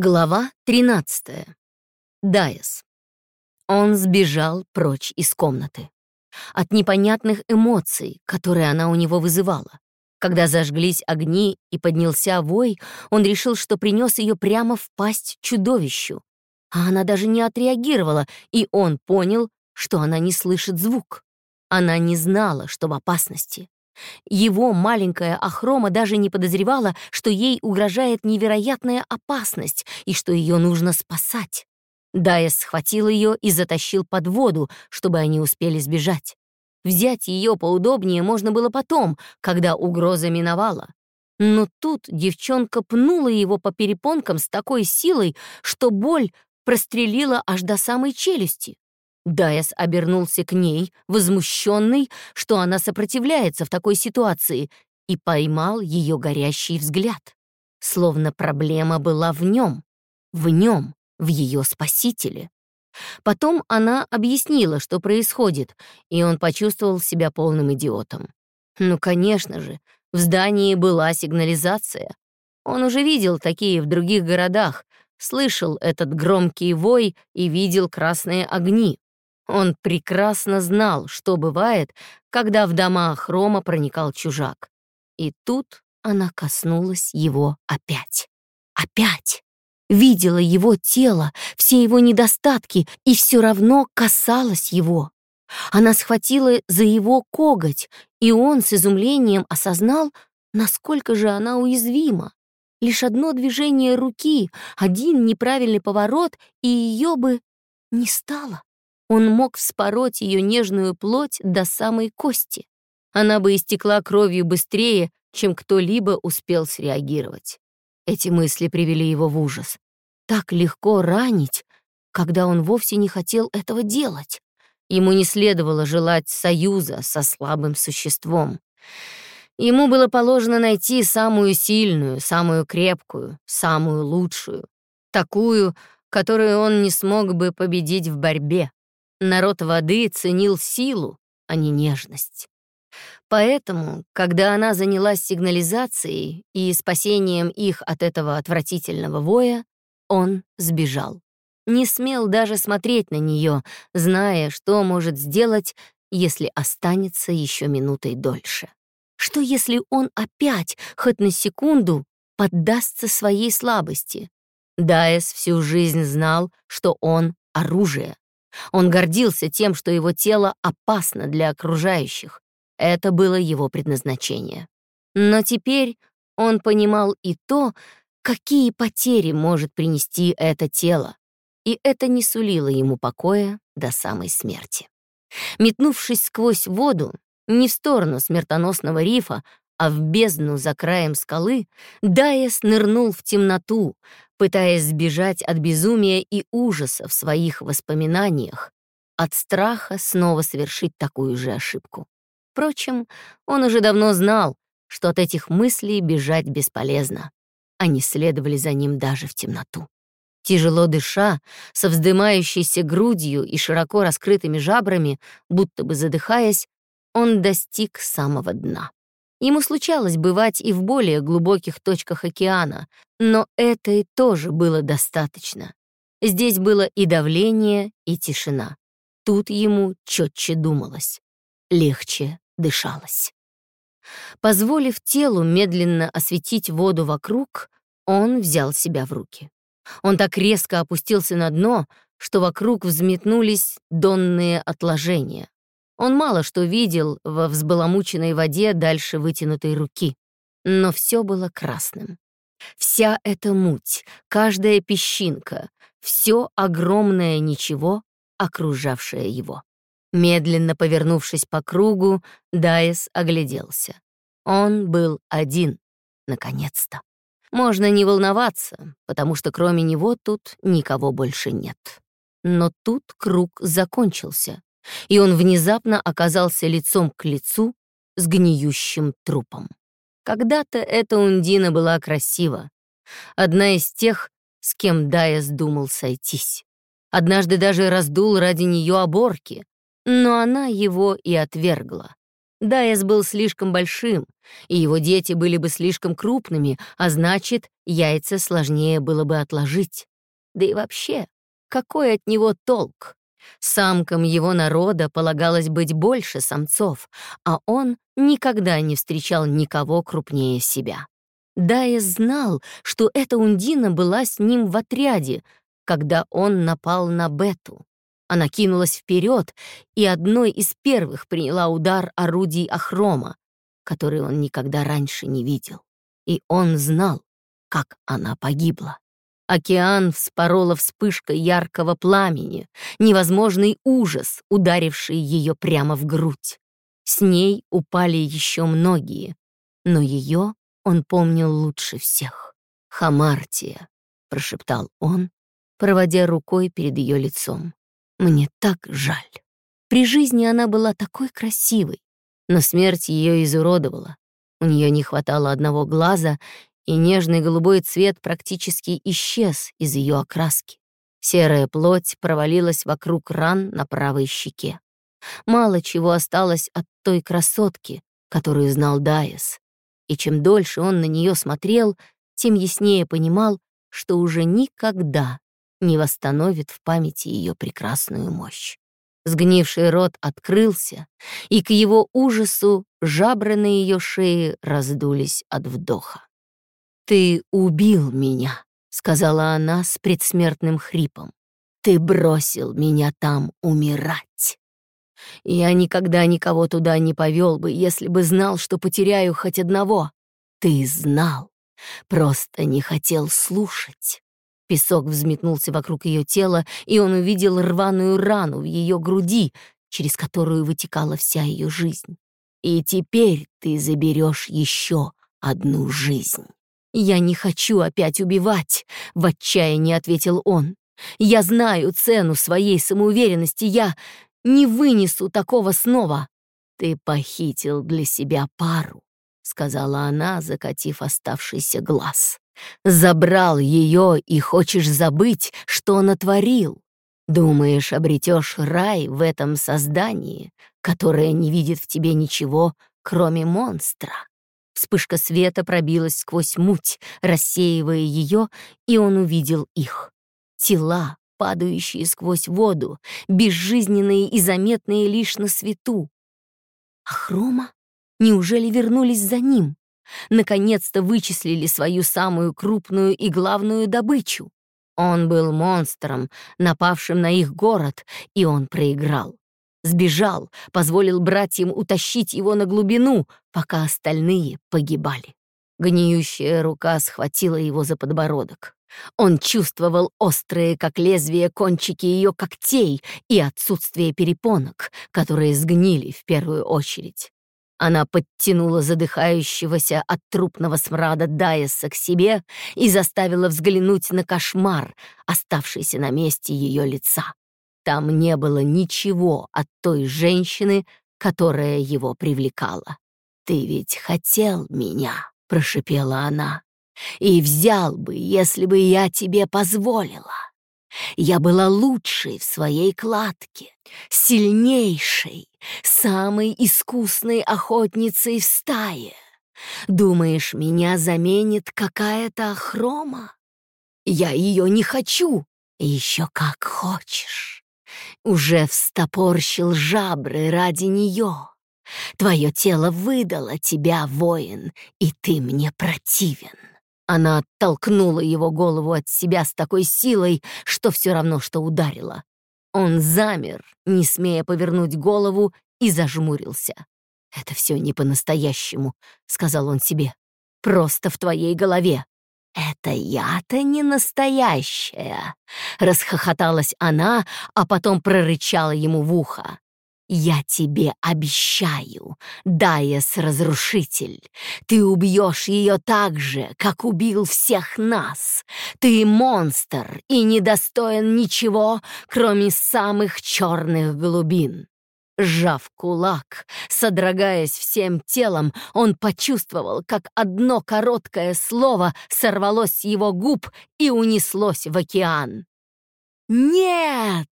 Глава 13. Дайес. Он сбежал прочь из комнаты. От непонятных эмоций, которые она у него вызывала. Когда зажглись огни и поднялся вой, он решил, что принес ее прямо в пасть чудовищу. А она даже не отреагировала, и он понял, что она не слышит звук. Она не знала, что в опасности. Его маленькая Ахрома даже не подозревала, что ей угрожает невероятная опасность и что ее нужно спасать. Дайес схватил ее и затащил под воду, чтобы они успели сбежать. Взять ее поудобнее можно было потом, когда угроза миновала. Но тут девчонка пнула его по перепонкам с такой силой, что боль прострелила аж до самой челюсти. Дайес обернулся к ней, возмущенный, что она сопротивляется в такой ситуации, и поймал ее горящий взгляд. Словно проблема была в нем, в нем, в ее спасителе. Потом она объяснила, что происходит, и он почувствовал себя полным идиотом. Ну, конечно же, в здании была сигнализация. Он уже видел такие в других городах, слышал этот громкий вой и видел красные огни. Он прекрасно знал, что бывает, когда в дома Хрома проникал чужак. И тут она коснулась его опять. Опять! Видела его тело, все его недостатки, и все равно касалась его. Она схватила за его коготь, и он с изумлением осознал, насколько же она уязвима. Лишь одно движение руки, один неправильный поворот, и ее бы не стало. Он мог вспороть ее нежную плоть до самой кости. Она бы истекла кровью быстрее, чем кто-либо успел среагировать. Эти мысли привели его в ужас. Так легко ранить, когда он вовсе не хотел этого делать. Ему не следовало желать союза со слабым существом. Ему было положено найти самую сильную, самую крепкую, самую лучшую, такую, которую он не смог бы победить в борьбе. Народ воды ценил силу, а не нежность. Поэтому, когда она занялась сигнализацией и спасением их от этого отвратительного воя, он сбежал. Не смел даже смотреть на нее, зная, что может сделать, если останется еще минутой дольше. Что если он опять, хоть на секунду, поддастся своей слабости? Дайес всю жизнь знал, что он — оружие. Он гордился тем, что его тело опасно для окружающих. Это было его предназначение. Но теперь он понимал и то, какие потери может принести это тело, и это не сулило ему покоя до самой смерти. Метнувшись сквозь воду, не в сторону смертоносного рифа, а в бездну за краем скалы, Дайес нырнул в темноту, пытаясь сбежать от безумия и ужаса в своих воспоминаниях, от страха снова совершить такую же ошибку. Впрочем, он уже давно знал, что от этих мыслей бежать бесполезно. Они следовали за ним даже в темноту. Тяжело дыша, со вздымающейся грудью и широко раскрытыми жабрами, будто бы задыхаясь, он достиг самого дна. Ему случалось бывать и в более глубоких точках океана, но этой тоже было достаточно. Здесь было и давление, и тишина. Тут ему четче думалось, легче дышалось. Позволив телу медленно осветить воду вокруг, он взял себя в руки. Он так резко опустился на дно, что вокруг взметнулись донные отложения. Он мало что видел во взбаламученной воде дальше вытянутой руки, но все было красным. Вся эта муть, каждая песчинка, все огромное ничего, окружавшее его. Медленно повернувшись по кругу, Дайс огляделся. Он был один, наконец-то. Можно не волноваться, потому что кроме него тут никого больше нет. Но тут круг закончился, и он внезапно оказался лицом к лицу с гниющим трупом. Когда-то эта Ундина была красива, одна из тех, с кем Дайас думал сойтись. Однажды даже раздул ради нее оборки, но она его и отвергла. Дайес был слишком большим, и его дети были бы слишком крупными, а значит, яйца сложнее было бы отложить. Да и вообще, какой от него толк? Самкам его народа полагалось быть больше самцов, а он никогда не встречал никого крупнее себя. Дайес знал, что эта Ундина была с ним в отряде, когда он напал на Бету. Она кинулась вперед и одной из первых приняла удар орудий Ахрома, который он никогда раньше не видел. И он знал, как она погибла. Океан вспорола вспышка яркого пламени, невозможный ужас, ударивший ее прямо в грудь. С ней упали еще многие, но ее он помнил лучше всех. «Хамартия», — прошептал он, проводя рукой перед ее лицом. «Мне так жаль». При жизни она была такой красивой, но смерть ее изуродовала. У нее не хватало одного глаза, и нежный голубой цвет практически исчез из ее окраски. Серая плоть провалилась вокруг ран на правой щеке. Мало чего осталось от той красотки, которую знал Дайес. И чем дольше он на нее смотрел, тем яснее понимал, что уже никогда не восстановит в памяти ее прекрасную мощь. Сгнивший рот открылся, и к его ужасу жабры на ее шее раздулись от вдоха. «Ты убил меня», — сказала она с предсмертным хрипом. «Ты бросил меня там умирать. Я никогда никого туда не повел бы, если бы знал, что потеряю хоть одного. Ты знал, просто не хотел слушать». Песок взметнулся вокруг ее тела, и он увидел рваную рану в ее груди, через которую вытекала вся ее жизнь. И теперь ты заберешь еще одну жизнь. «Я не хочу опять убивать», — в отчаянии ответил он. «Я знаю цену своей самоуверенности, я не вынесу такого снова». «Ты похитил для себя пару», — сказала она, закатив оставшийся глаз. «Забрал ее и хочешь забыть, что натворил. Думаешь, обретешь рай в этом создании, которое не видит в тебе ничего, кроме монстра?» Вспышка света пробилась сквозь муть, рассеивая ее, и он увидел их. Тела, падающие сквозь воду, безжизненные и заметные лишь на свету. А Хрома? Неужели вернулись за ним? Наконец-то вычислили свою самую крупную и главную добычу. Он был монстром, напавшим на их город, и он проиграл. Сбежал, позволил братьям утащить его на глубину, пока остальные погибали. Гниющая рука схватила его за подбородок. Он чувствовал острые, как лезвие, кончики ее когтей и отсутствие перепонок, которые сгнили в первую очередь. Она подтянула задыхающегося от трупного смрада Дайеса к себе и заставила взглянуть на кошмар, оставшийся на месте ее лица. Там не было ничего от той женщины, которая его привлекала. «Ты ведь хотел меня», — прошипела она, «и взял бы, если бы я тебе позволила. Я была лучшей в своей кладке, сильнейшей, самой искусной охотницей в стае. Думаешь, меня заменит какая-то охрома? Я ее не хочу, еще как хочешь уже встопорщил жабры ради нее. Твое тело выдало тебя, воин, и ты мне противен. Она оттолкнула его голову от себя с такой силой, что все равно, что ударила. Он замер, не смея повернуть голову, и зажмурился. «Это все не по-настоящему», — сказал он себе. «Просто в твоей голове. «Это я-то не настоящая!» — расхохоталась она, а потом прорычала ему в ухо. «Я тебе обещаю, Дайес-разрушитель, ты убьешь ее так же, как убил всех нас. Ты монстр и недостоин ничего, кроме самых черных глубин. Сжав кулак, содрогаясь всем телом, он почувствовал, как одно короткое слово сорвалось с его губ и унеслось в океан. «Нет!»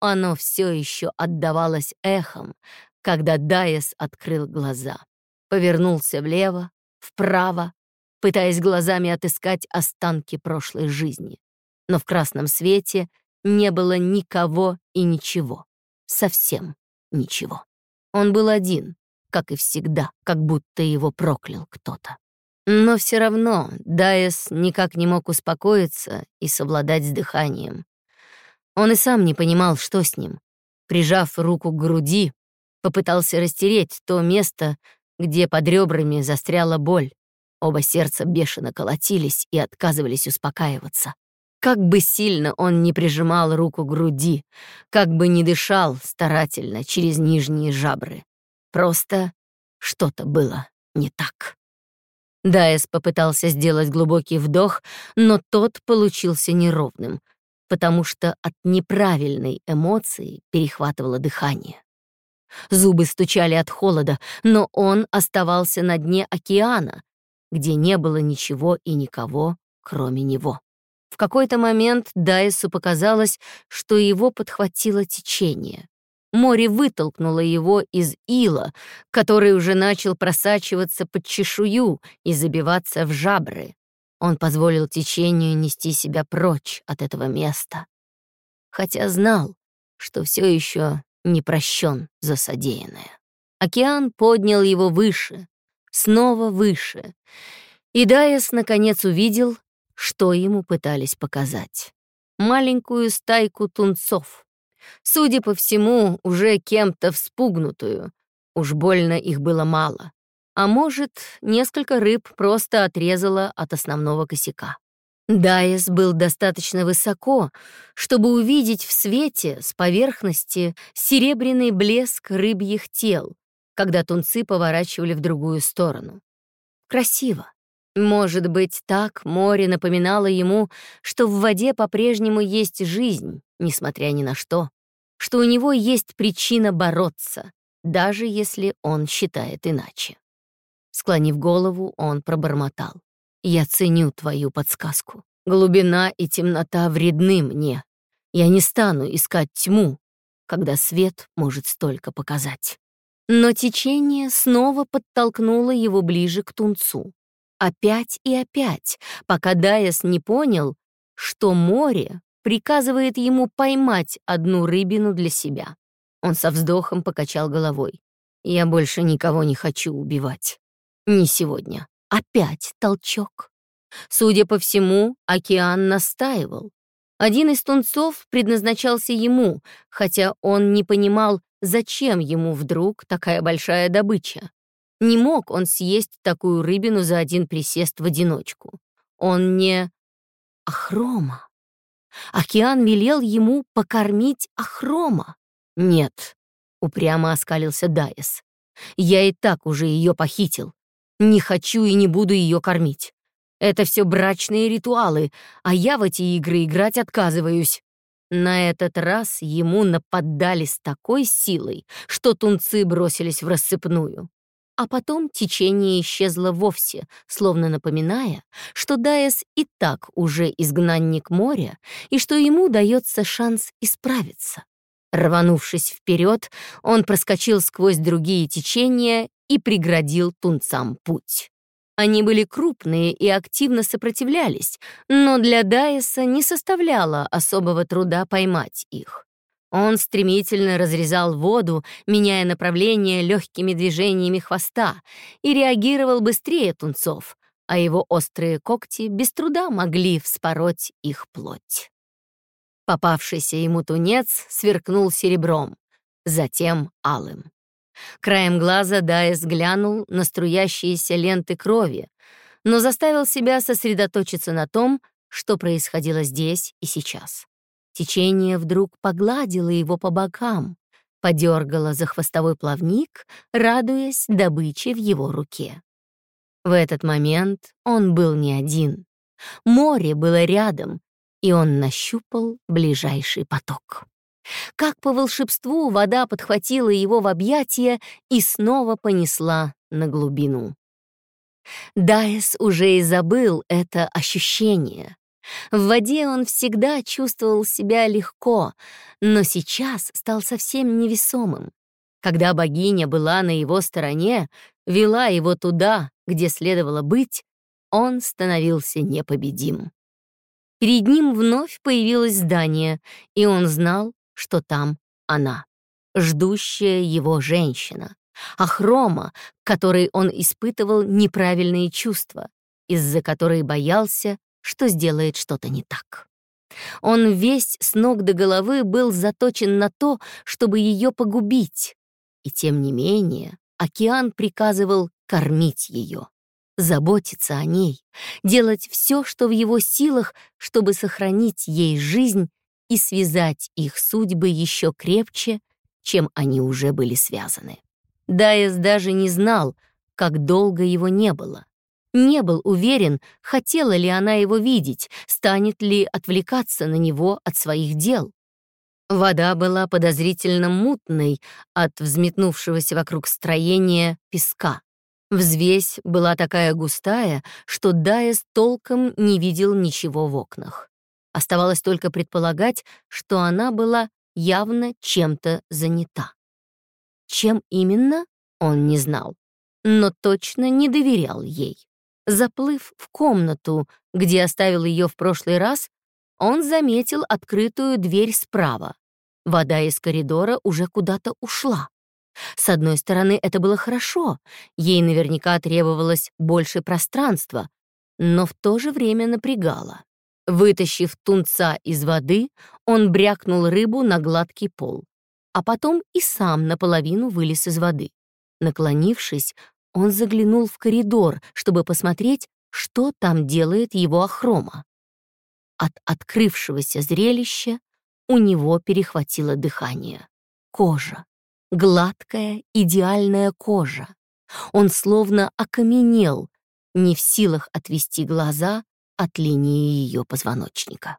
Оно все еще отдавалось эхом, когда Дайес открыл глаза. Повернулся влево, вправо, пытаясь глазами отыскать останки прошлой жизни. Но в красном свете не было никого и ничего. Совсем ничего. Он был один, как и всегда, как будто его проклял кто-то. Но все равно Дайес никак не мог успокоиться и совладать с дыханием. Он и сам не понимал, что с ним. Прижав руку к груди, попытался растереть то место, где под ребрами застряла боль. Оба сердца бешено колотились и отказывались успокаиваться. Как бы сильно он не прижимал руку к груди, как бы не дышал старательно через нижние жабры. Просто что-то было не так. Дайс попытался сделать глубокий вдох, но тот получился неровным, потому что от неправильной эмоции перехватывало дыхание. Зубы стучали от холода, но он оставался на дне океана, где не было ничего и никого, кроме него. В какой-то момент Дайсу показалось, что его подхватило течение. Море вытолкнуло его из ила, который уже начал просачиваться под чешую и забиваться в жабры. Он позволил течению нести себя прочь от этого места, хотя знал, что все еще не прощен за содеянное. Океан поднял его выше, снова выше, и Дайес наконец увидел, что ему пытались показать. Маленькую стайку тунцов, Судя по всему, уже кем-то вспугнутую. Уж больно их было мало. А может, несколько рыб просто отрезало от основного косяка. Дайес был достаточно высоко, чтобы увидеть в свете с поверхности серебряный блеск рыбьих тел, когда тунцы поворачивали в другую сторону. Красиво. Может быть, так море напоминало ему, что в воде по-прежнему есть жизнь, несмотря ни на что, что у него есть причина бороться, даже если он считает иначе. Склонив голову, он пробормотал. «Я ценю твою подсказку. Глубина и темнота вредны мне. Я не стану искать тьму, когда свет может столько показать». Но течение снова подтолкнуло его ближе к тунцу. Опять и опять, пока Дайас не понял, что море приказывает ему поймать одну рыбину для себя. Он со вздохом покачал головой. «Я больше никого не хочу убивать. Не сегодня. Опять толчок». Судя по всему, океан настаивал. Один из тунцов предназначался ему, хотя он не понимал, зачем ему вдруг такая большая добыча. Не мог он съесть такую рыбину за один присест в одиночку. Он не... Ахрома. Океан велел ему покормить Ахрома. «Нет», — упрямо оскалился Дайес. «Я и так уже ее похитил. Не хочу и не буду ее кормить. Это все брачные ритуалы, а я в эти игры играть отказываюсь». На этот раз ему нападали с такой силой, что тунцы бросились в рассыпную а потом течение исчезло вовсе, словно напоминая, что Дайес и так уже изгнанник моря и что ему дается шанс исправиться. Рванувшись вперед, он проскочил сквозь другие течения и преградил тунцам путь. Они были крупные и активно сопротивлялись, но для Дайеса не составляло особого труда поймать их. Он стремительно разрезал воду, меняя направление легкими движениями хвоста, и реагировал быстрее тунцов, а его острые когти без труда могли вспороть их плоть. Попавшийся ему тунец сверкнул серебром, затем алым. Краем глаза Дайс глянул на струящиеся ленты крови, но заставил себя сосредоточиться на том, что происходило здесь и сейчас. Течение вдруг погладило его по бокам, подергало за хвостовой плавник, радуясь добыче в его руке. В этот момент он был не один. Море было рядом, и он нащупал ближайший поток. Как по волшебству вода подхватила его в объятия и снова понесла на глубину. Дайс уже и забыл это ощущение. В воде он всегда чувствовал себя легко, но сейчас стал совсем невесомым. Когда богиня была на его стороне, вела его туда, где следовало быть, он становился непобедим. Перед ним вновь появилось здание, и он знал, что там она, ждущая его женщина, а хрома, которой он испытывал неправильные чувства, из-за которой боялся, что сделает что-то не так. Он весь с ног до головы был заточен на то, чтобы ее погубить, и тем не менее океан приказывал кормить ее, заботиться о ней, делать все, что в его силах, чтобы сохранить ей жизнь и связать их судьбы еще крепче, чем они уже были связаны. Дайес даже не знал, как долго его не было. Не был уверен, хотела ли она его видеть, станет ли отвлекаться на него от своих дел. Вода была подозрительно мутной от взметнувшегося вокруг строения песка. Взвесь была такая густая, что Дайес толком не видел ничего в окнах. Оставалось только предполагать, что она была явно чем-то занята. Чем именно, он не знал, но точно не доверял ей. Заплыв в комнату, где оставил ее в прошлый раз, он заметил открытую дверь справа. Вода из коридора уже куда-то ушла. С одной стороны, это было хорошо, ей наверняка требовалось больше пространства, но в то же время напрягало. Вытащив тунца из воды, он брякнул рыбу на гладкий пол, а потом и сам наполовину вылез из воды. Наклонившись, он заглянул в коридор, чтобы посмотреть, что там делает его охрома. От открывшегося зрелища у него перехватило дыхание. Кожа. Гладкая, идеальная кожа. Он словно окаменел, не в силах отвести глаза от линии ее позвоночника.